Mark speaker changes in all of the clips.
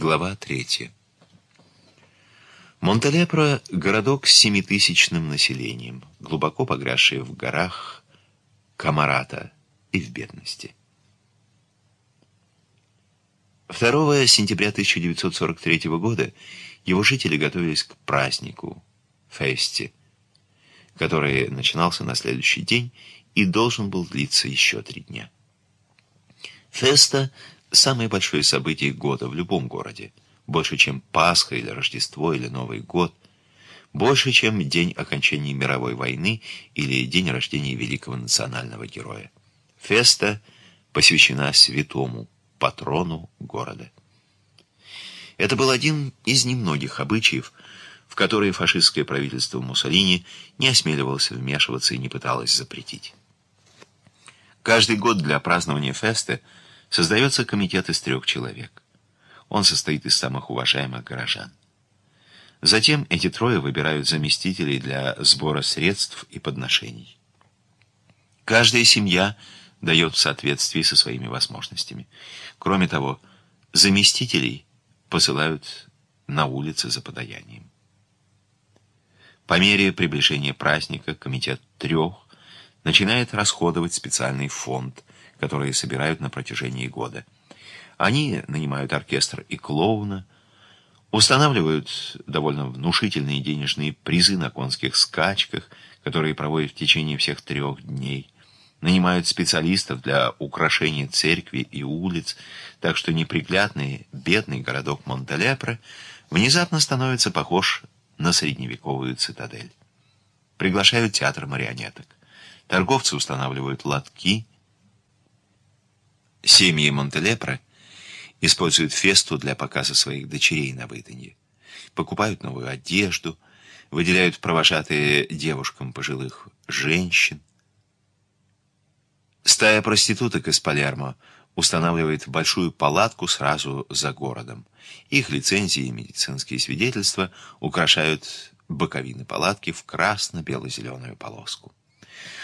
Speaker 1: Глава 3. Монтелепро – городок с семитысячным населением, глубоко погрязший в горах Камарата и в бедности. 2 сентября 1943 года его жители готовились к празднику, фесте, который начинался на следующий день и должен был длиться еще три дня. Феста – Самое большое событие года в любом городе. Больше, чем Пасха или Рождество или Новый год. Больше, чем день окончания мировой войны или день рождения великого национального героя. Феста посвящена святому, патрону города. Это был один из немногих обычаев, в которые фашистское правительство Муссолини не осмеливалось вмешиваться и не пыталось запретить. Каждый год для празднования феста – Создается комитет из трех человек. Он состоит из самых уважаемых горожан. Затем эти трое выбирают заместителей для сбора средств и подношений. Каждая семья дает в соответствии со своими возможностями. Кроме того, заместителей посылают на улицы за подаянием. По мере приближения праздника комитет трех начинает расходовать специальный фонд – которые собирают на протяжении года. Они нанимают оркестр и клоуна, устанавливают довольно внушительные денежные призы на конских скачках, которые проводят в течение всех трех дней, нанимают специалистов для украшения церкви и улиц, так что неприглядный, бедный городок Монтелепре внезапно становится похож на средневековую цитадель. Приглашают театр марионеток. Торговцы устанавливают лотки, Семьи Монтелепре используют фесту для показа своих дочерей на выданье. Покупают новую одежду, выделяют провожатые девушкам пожилых женщин. Стая проституток из Палермо устанавливает большую палатку сразу за городом. Их лицензии и медицинские свидетельства украшают боковины палатки в красно-бело-зеленую полоску.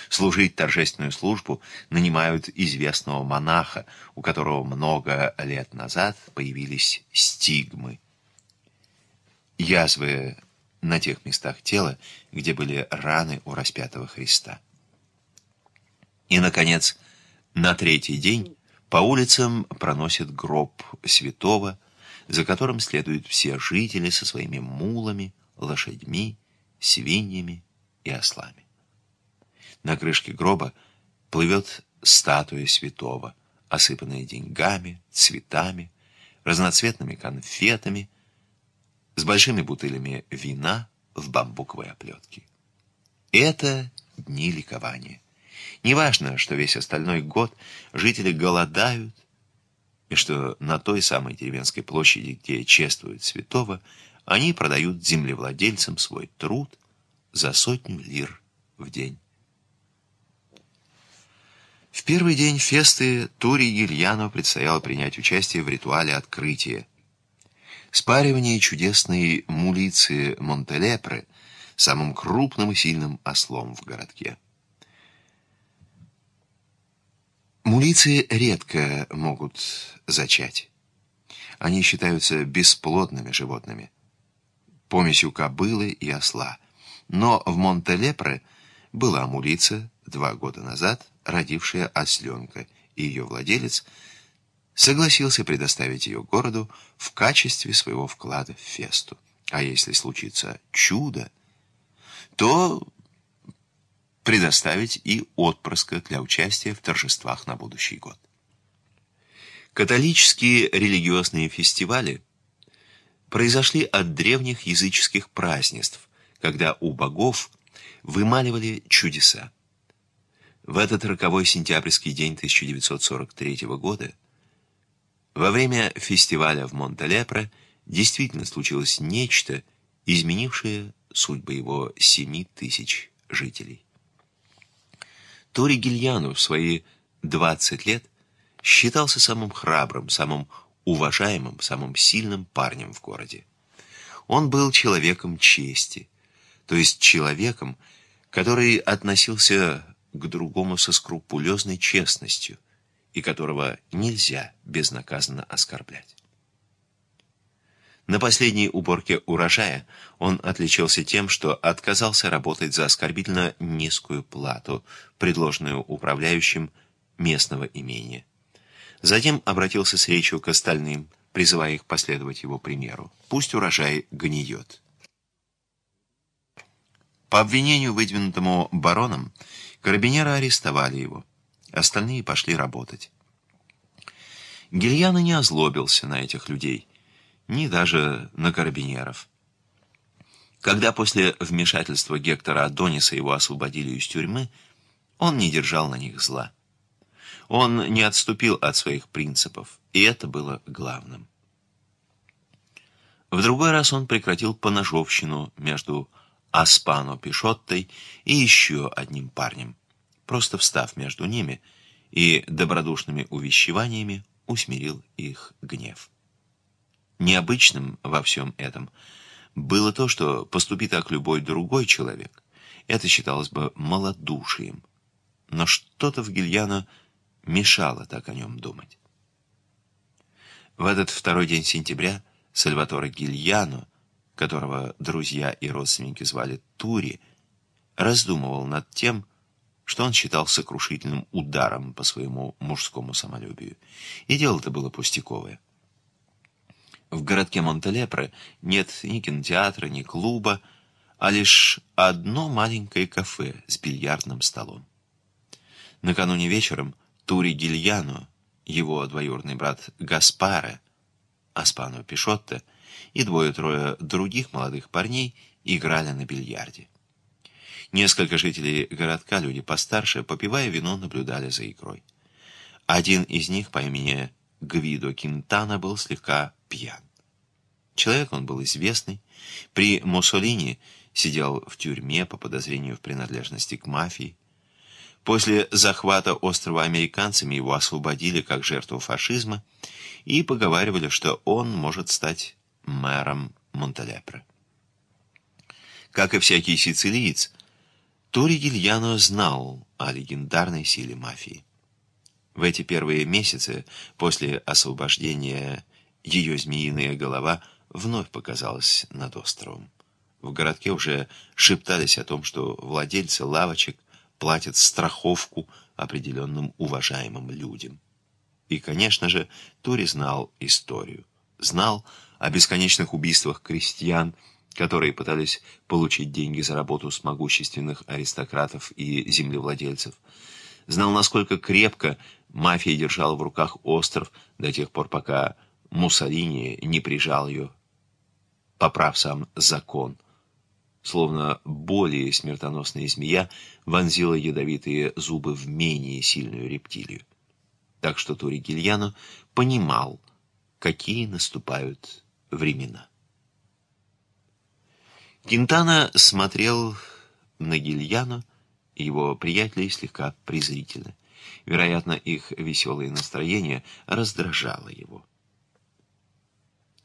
Speaker 1: Служить торжественную службу нанимают известного монаха, у которого много лет назад появились стигмы. Язвы на тех местах тела, где были раны у распятого Христа. И, наконец, на третий день по улицам проносят гроб святого, за которым следуют все жители со своими мулами, лошадьми, свиньями и ослами. На крышке гроба плывет статуя святого, осыпанная деньгами, цветами, разноцветными конфетами, с большими бутылями вина в бамбуковой оплетке. Это дни ликования. Неважно, что весь остальной год жители голодают, и что на той самой деревенской площади, где чествуют святого, они продают землевладельцам свой труд за сотню лир в день. В первый день фесты Тури Гильяно предстояло принять участие в ритуале открытия. Спаривание чудесной мулицы Монтелепре самым крупным и сильным ослом в городке. Мулицы редко могут зачать. Они считаются бесплодными животными, помесью кобылы и осла. Но в Монтелепре была мулица два года назад – родившая осленка, и ее владелец согласился предоставить ее городу в качестве своего вклада в фесту. А если случится чудо, то предоставить и отпрыска для участия в торжествах на будущий год. Католические религиозные фестивали произошли от древних языческих празднеств, когда у богов вымаливали чудеса. В этот роковой сентябрьский день 1943 года во время фестиваля в Монталепре действительно случилось нечто, изменившее судьбы его семи тысяч жителей. Тори Гильяну в свои 20 лет считался самым храбрым, самым уважаемым, самым сильным парнем в городе. Он был человеком чести, то есть человеком, который относился к другому со скрупулезной честностью и которого нельзя безнаказанно оскорблять. На последней уборке урожая он отличился тем, что отказался работать за оскорбительно низкую плату, предложенную управляющим местного имения. Затем обратился с речью к остальным, призывая их последовать его примеру. Пусть урожай гниет. По обвинению, выдвинутому бароном, карабинеры арестовали его. Остальные пошли работать. Гильяна не озлобился на этих людей – ни даже на карабинеров. Когда после вмешательства Гектора Адониса его освободили из тюрьмы, он не держал на них зла. Он не отступил от своих принципов, и это было главным. В другой раз он прекратил поножовщину между Аспано Пишоттой и еще одним парнем, просто встав между ними и добродушными увещеваниями усмирил их гнев. Необычным во всем этом было то, что поступи так любой другой человек, это считалось бы малодушием. Но что-то в Гильяно мешало так о нем думать. В этот второй день сентября Сальваторе Гильяно, которого друзья и родственники звали Тури, раздумывал над тем, что он считал сокрушительным ударом по своему мужскому самолюбию. И дело это было пустяковое. В городке Монтелепре нет ни кинотеатра, ни клуба, а лишь одно маленькое кафе с бильярдным столом. Накануне вечером Тури Гильяно, его двоюродный брат Гаспаре, Аспано Пишотто и двое-трое других молодых парней играли на бильярде. Несколько жителей городка, люди постарше, попивая вино, наблюдали за игрой. Один из них по имени Гвидо Кинтана был слегка пьян. Человек он был известный. При Муссолини сидел в тюрьме по подозрению в принадлежности к мафии. После захвата острова американцами его освободили как жертву фашизма и поговаривали, что он может стать мэром Монталепре. Как и всякий сицилиец, Тори Гильяно знал о легендарной силе мафии. В эти первые месяцы после освобождения ее змеиная голова вновь показалась над островом. В городке уже шептались о том, что владельцы лавочек платят страховку определенным уважаемым людям. И, конечно же, Тори знал историю. Знал о бесконечных убийствах крестьян, которые пытались получить деньги за работу с могущественных аристократов и землевладельцев. Знал, насколько крепко мафия держала в руках остров до тех пор, пока Муссолини не прижал ее, поправ сам закон. Словно более смертоносная змея вонзила ядовитые зубы в менее сильную рептилию. Так что Тури Гильяно понимал, какие наступают времена. Кентана смотрел на Гильяно его приятелей слегка презрительно. Вероятно, их веселое настроение раздражало его.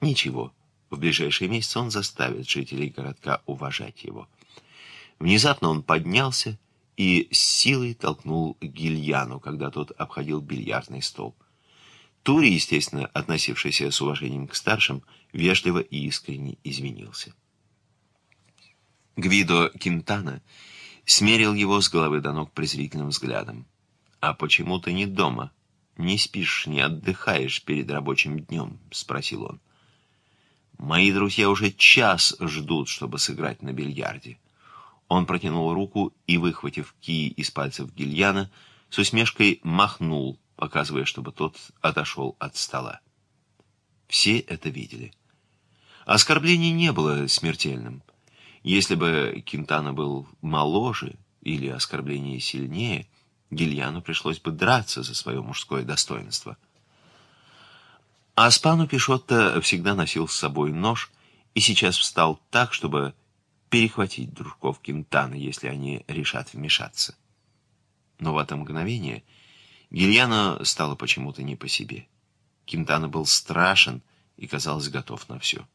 Speaker 1: Ничего, в ближайшие месяцы он заставит жителей городка уважать его. Внезапно он поднялся и с силой толкнул Гильяну, когда тот обходил бильярдный стол. Тури, естественно, относившийся с уважением к старшим, вежливо и искренне извинился. Гвидо Кинтана смерил его с головы до ног презрительным взглядом. «А почему ты не дома? Не спишь, не отдыхаешь перед рабочим днем?» — спросил он. Мои друзья уже час ждут, чтобы сыграть на бильярде. Он протянул руку и, выхватив кии из пальцев Гильяна, с усмешкой махнул, показывая, чтобы тот отошел от стола. Все это видели. Оскорбление не было смертельным. Если бы Кентана был моложе или оскорбление сильнее, Гильяну пришлось бы драться за свое мужское достоинство — Аспану Пишотто всегда носил с собой нож и сейчас встал так, чтобы перехватить дружков Кентана, если они решат вмешаться. Но в это мгновение Гильяно стало почему-то не по себе. Кентана был страшен и, казалось, готов на все.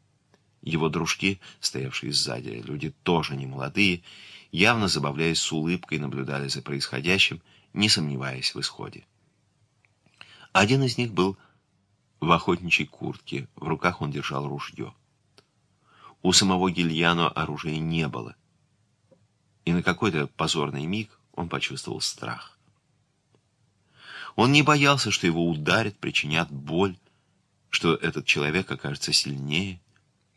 Speaker 1: Его дружки, стоявшие сзади, люди тоже не молодые, явно забавляясь с улыбкой, наблюдали за происходящим, не сомневаясь в исходе. Один из них был в охотничьей куртке, в руках он держал ружье. У самого Гильяно оружия не было. И на какой-то позорный миг он почувствовал страх. Он не боялся, что его ударят, причинят боль, что этот человек окажется сильнее.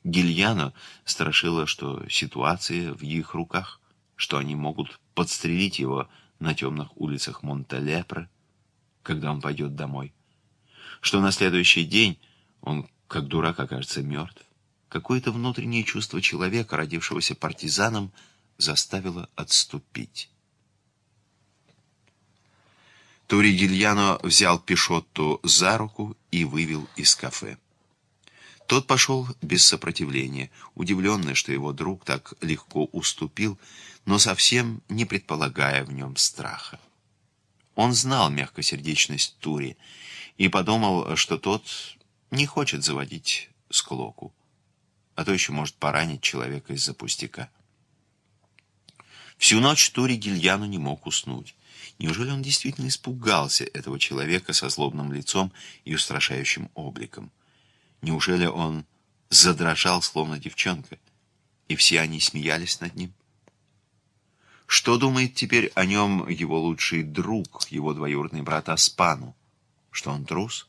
Speaker 1: Гильяно страшило, что ситуация в их руках, что они могут подстрелить его на темных улицах Монталепре, когда он пойдет домой, что на следующий день он, как дурак, окажется мертв. Какое-то внутреннее чувство человека, родившегося партизаном, заставило отступить. Тури Гильяно взял Пишотту за руку и вывел из кафе. Тот пошел без сопротивления, удивленный, что его друг так легко уступил, но совсем не предполагая в нем страха. Он знал мягкосердечность Тури и подумал, что тот не хочет заводить склоку, а то еще может поранить человека из-за пустяка. Всю ночь Тури Гильяну не мог уснуть. Неужели он действительно испугался этого человека со злобным лицом и устрашающим обликом? Неужели он задрожал, словно девчонка, и все они смеялись над ним? Что думает теперь о нем его лучший друг, его двоюродный брат Аспану? Что он трус?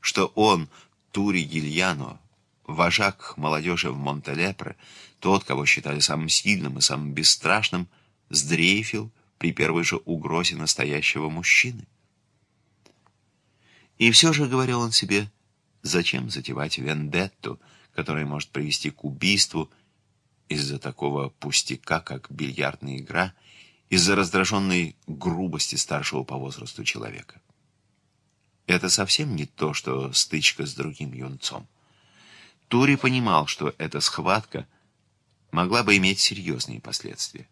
Speaker 1: Что он, Тури Гильяно, вожак молодежи в Монтелепре, тот, кого считали самым сильным и самым бесстрашным, сдрейфил, при первой же угрозе настоящего мужчины. И все же, говорил он себе, зачем затевать вендетту, которая может привести к убийству из-за такого пустяка, как бильярдная игра, из-за раздраженной грубости старшего по возрасту человека. Это совсем не то, что стычка с другим юнцом. Тури понимал, что эта схватка могла бы иметь серьезные последствия.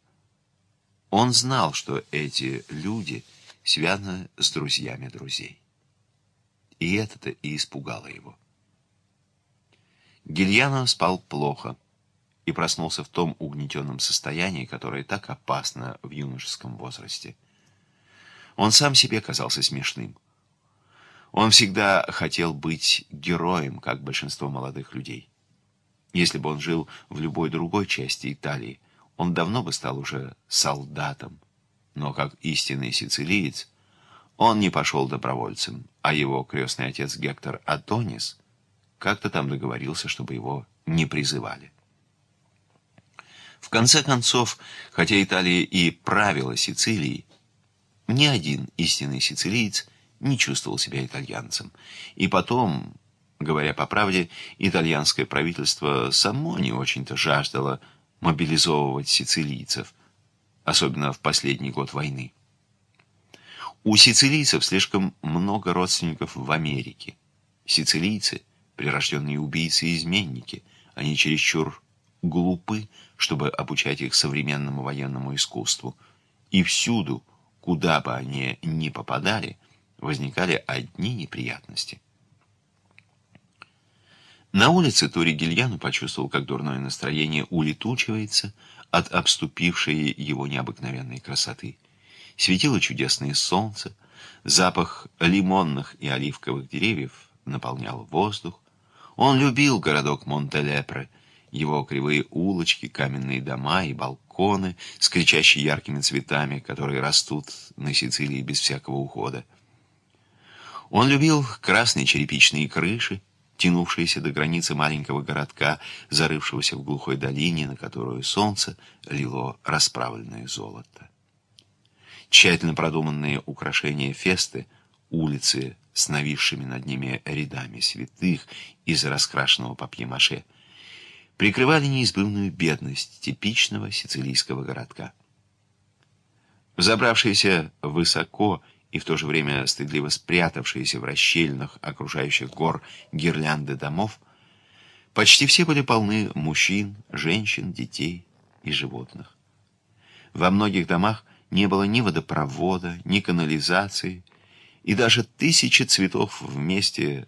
Speaker 1: Он знал, что эти люди связаны с друзьями друзей. И это-то и испугало его. Гильяно спал плохо и проснулся в том угнетенном состоянии, которое так опасно в юношеском возрасте. Он сам себе казался смешным. Он всегда хотел быть героем, как большинство молодых людей. Если бы он жил в любой другой части Италии, он давно бы стал уже солдатом. Но как истинный сицилиец, он не пошел добровольцем, а его крестный отец Гектор Атонис как-то там договорился, чтобы его не призывали. В конце концов, хотя Италия и правила Сицилией, ни один истинный сицилиец не чувствовал себя итальянцем. И потом, говоря по правде, итальянское правительство само не очень-то жаждало мобилизовывать сицилийцев, особенно в последний год войны. У сицилийцев слишком много родственников в Америке. Сицилийцы – прирожденные убийцы и изменники. Они чересчур глупы, чтобы обучать их современному военному искусству. И всюду, куда бы они ни попадали, возникали одни неприятности – на улице Тори Гильяну почувствовал, как дурное настроение улетучивается от обступившей его необыкновенной красоты. Светило чудесное солнце, запах лимонных и оливковых деревьев наполнял воздух. Он любил городок Монтелепре, его кривые улочки, каменные дома и балконы с кричащими яркими цветами, которые растут на Сицилии без всякого ухода. Он любил красные черепичные крыши, тянувшиеся до границы маленького городка, зарывшегося в глухой долине, на которую солнце лило расправленное золото. Тщательно продуманные украшения фесты, улицы с нависшими над ними рядами святых из раскрашенного папье-маше, прикрывали неизбывную бедность типичного сицилийского городка. Забравшиеся высоко и в то же время стыдливо спрятавшиеся в расщельнах окружающих гор гирлянды домов, почти все были полны мужчин, женщин, детей и животных. Во многих домах не было ни водопровода, ни канализации, и даже тысячи цветов вместе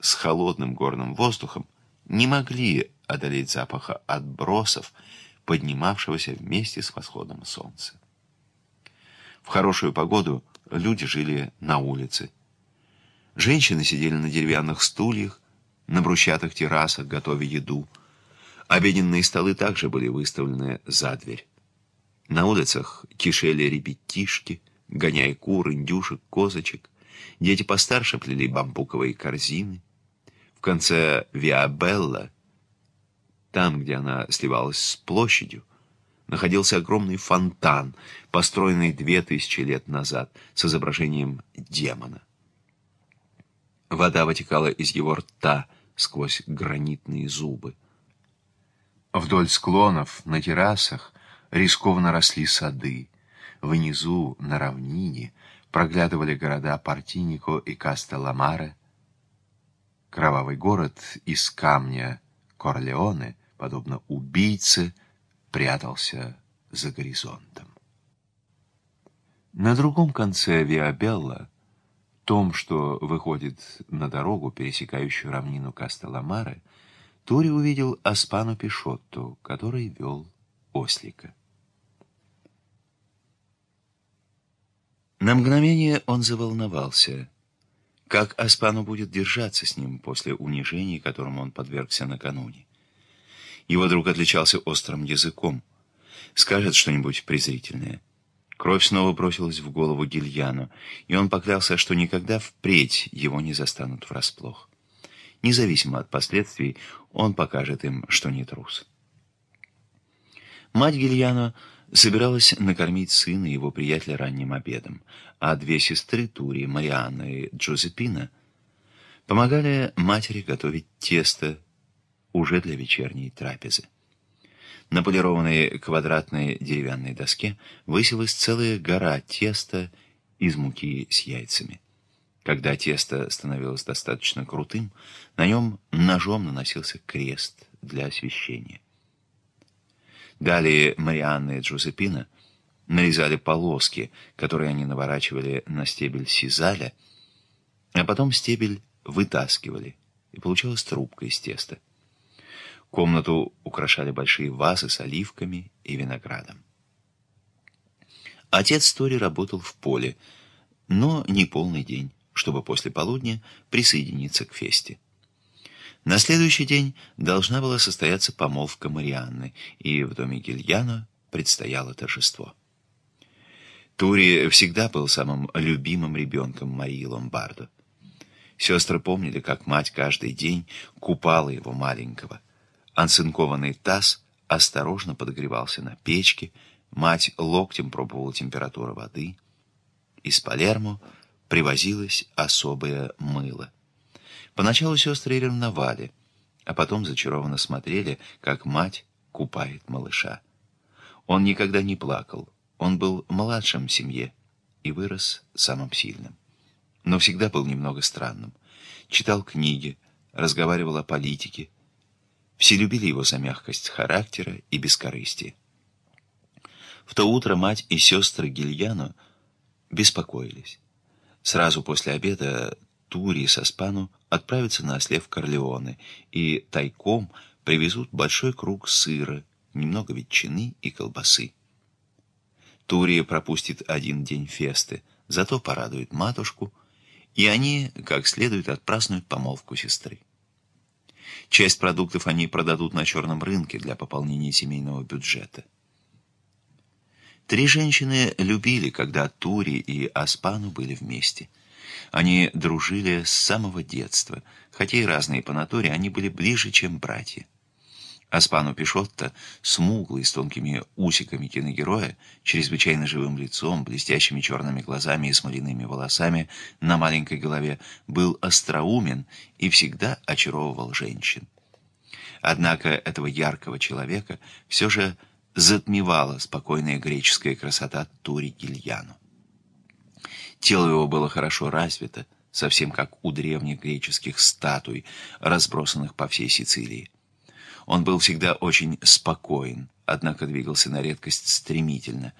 Speaker 1: с холодным горным воздухом не могли одолеть запаха отбросов, поднимавшегося вместе с восходом солнца. В хорошую погоду люди жили на улице. Женщины сидели на деревянных стульях, на брусчатых террасах, готовя еду. Обеденные столы также были выставлены за дверь. На улицах кишели ребятишки, гоняя кур, индюшек, козочек. Дети постарше плели бамбуковые корзины. В конце Виабелла, там, где она сливалась с площадью, находился огромный фонтан, построенный две тысячи лет назад, с изображением демона. Вода вытекала из его рта сквозь гранитные зубы. Вдоль склонов, на террасах, рискованно росли сады. Внизу, на равнине, проглядывали города Партинико и Кастелламаре. Кровавый город из камня Корлеоне, подобно убийце, прятался за горизонтом. На другом конце Виабелла, том, что выходит на дорогу, пересекающую равнину Кастелламаре, Тури увидел Аспану Пишотту, который вел ослика. На мгновение он заволновался. Как Аспану будет держаться с ним после унижений, которому он подвергся накануне? Его друг отличался острым языком. Скажет что-нибудь презрительное. Кровь снова бросилась в голову Гильяну, и он поклялся, что никогда впредь его не застанут врасплох. Независимо от последствий, он покажет им, что не трус. Мать Гильяно собиралась накормить сына и его приятеля ранним обедом, а две сестры Тури, Марианна и Джозепина, помогали матери готовить тесто уже для вечерней трапезы. На полированной квадратной деревянной доске высилась целая гора теста из муки с яйцами. Когда тесто становилось достаточно крутым, на нем ножом наносился крест для освещения. Далее Марианна и Джузеппина нарезали полоски, которые они наворачивали на стебель сизаля, а потом стебель вытаскивали, и получалась трубка из теста. Комнату украшали большие вазы с оливками и виноградом. Отец Тори работал в поле, но не полный день чтобы после полудня присоединиться к фесте. На следующий день должна была состояться помолвка Марианны, и в доме Гильяно предстояло торжество. Тури всегда был самым любимым ребенком Марии Ломбардо. Сестры помнили, как мать каждый день купала его маленького. Анцинкованный таз осторожно подогревался на печке, мать локтем пробовала температуру воды. Из Палермо привозилось особое мыло. Поначалу сестры ревновали, а потом зачарованно смотрели, как мать купает малыша. Он никогда не плакал, он был младшим в семье и вырос самым сильным. Но всегда был немного странным. Читал книги, разговаривал о политике. Все любили его за мягкость характера и бескорыстие. В то утро мать и сестры Гильяно беспокоились. Сразу после обеда Тури со Спану отправятся на осле в и тайком привезут большой круг сыра, немного ветчины и колбасы. Тури пропустит один день фесты, зато порадует матушку, и они, как следует, отпразднуют помолвку сестры. Часть продуктов они продадут на черном рынке для пополнения семейного бюджета. Три женщины любили, когда Тури и Аспану были вместе. Они дружили с самого детства, хотя и разные по натуре, они были ближе, чем братья. Аспану Пишотто, смуглый, с тонкими усиками киногероя, чрезвычайно живым лицом, блестящими черными глазами и смоляными волосами на маленькой голове, был остроумен и всегда очаровывал женщин. Однако этого яркого человека все же затмевала спокойная греческая красота Тури Гильяну. Тело его было хорошо развито, совсем как у древних греческих статуй, разбросанных по всей Сицилии. Он был всегда очень спокоен, однако двигался на редкость стремительно.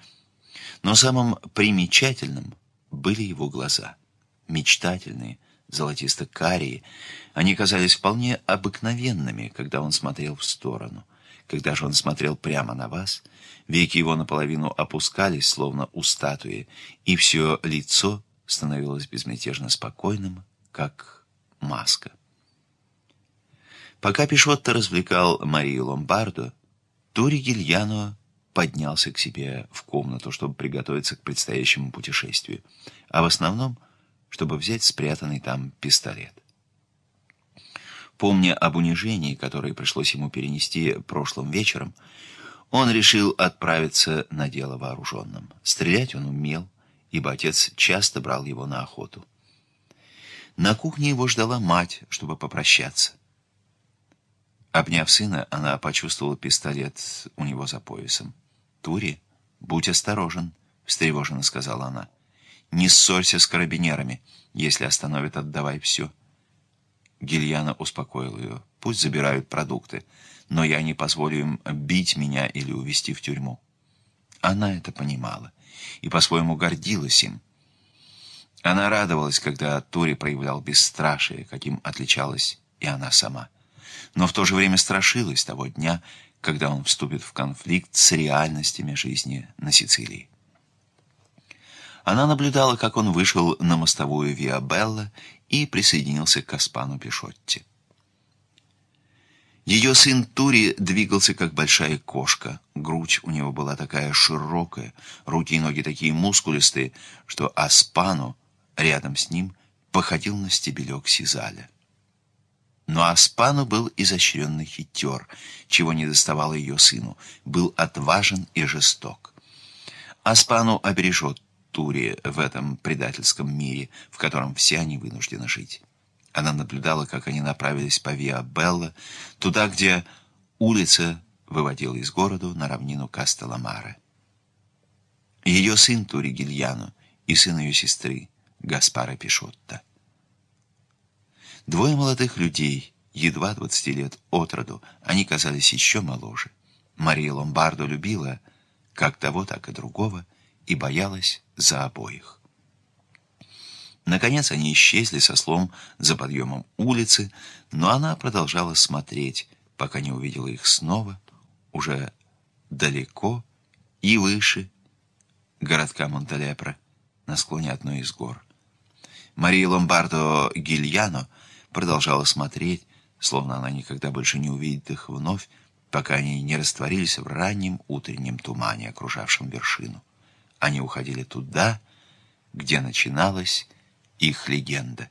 Speaker 1: Но самым примечательным были его глаза. Мечтательные, золотисто-карие, они казались вполне обыкновенными, когда он смотрел в сторону — когда же он смотрел прямо на вас, веки его наполовину опускались, словно у статуи, и все лицо становилось безмятежно спокойным, как маска. Пока Пишотто развлекал Марию Ломбардо, Тури Гильяно поднялся к себе в комнату, чтобы приготовиться к предстоящему путешествию, а в основном, чтобы взять спрятанный там пистолет. Помня об унижении, которое пришлось ему перенести прошлым вечером, он решил отправиться на дело вооруженным. Стрелять он умел, ибо отец часто брал его на охоту. На кухне его ждала мать, чтобы попрощаться. Обняв сына, она почувствовала пистолет у него за поясом. «Тури, будь осторожен», — встревоженно сказала она. «Не ссорься с карабинерами. Если остановят, отдавай все». Гильяна успокоил ее. «Пусть забирают продукты, но я не позволю им бить меня или увезти в тюрьму». Она это понимала и по-своему гордилась им. Она радовалась, когда Тури проявлял бесстрашие, каким отличалась и она сама. Но в то же время страшилась того дня, когда он вступит в конфликт с реальностями жизни на Сицилии. Она наблюдала, как он вышел на мостовую Виабелла и присоединился к Аспану Пишотти. Ее сын Тури двигался, как большая кошка. Грудь у него была такая широкая, руки и ноги такие мускулистые, что Аспану рядом с ним походил на стебелек сизаля. Но Аспану был изощренный хитер, чего не доставало ее сыну, был отважен и жесток. Аспану обережет Тури в этом предательском мире, в котором все они вынуждены жить. Она наблюдала, как они направились по Виа Белла, туда, где улица выводила из города на равнину Кастеламаре. Ее сын Тури Гильяно и сын ее сестры Гаспара Пишотто. Двое молодых людей, едва 20 лет от роду, они казались еще моложе. Мария Ломбардо любила как того, так и другого и боялась за обоих. Наконец они исчезли со слом за подъемом улицы, но она продолжала смотреть, пока не увидела их снова, уже далеко и выше городка Монталепро на склоне одной из гор. Мария Ломбардо Гильяно продолжала смотреть, словно она никогда больше не увидит их вновь, пока они не растворились в раннем утреннем тумане, окружавшем вершину. Они уходили туда, где начиналась их легенда.